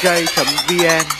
dj vn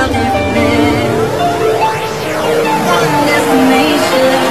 Wonderful man, wonderful nation.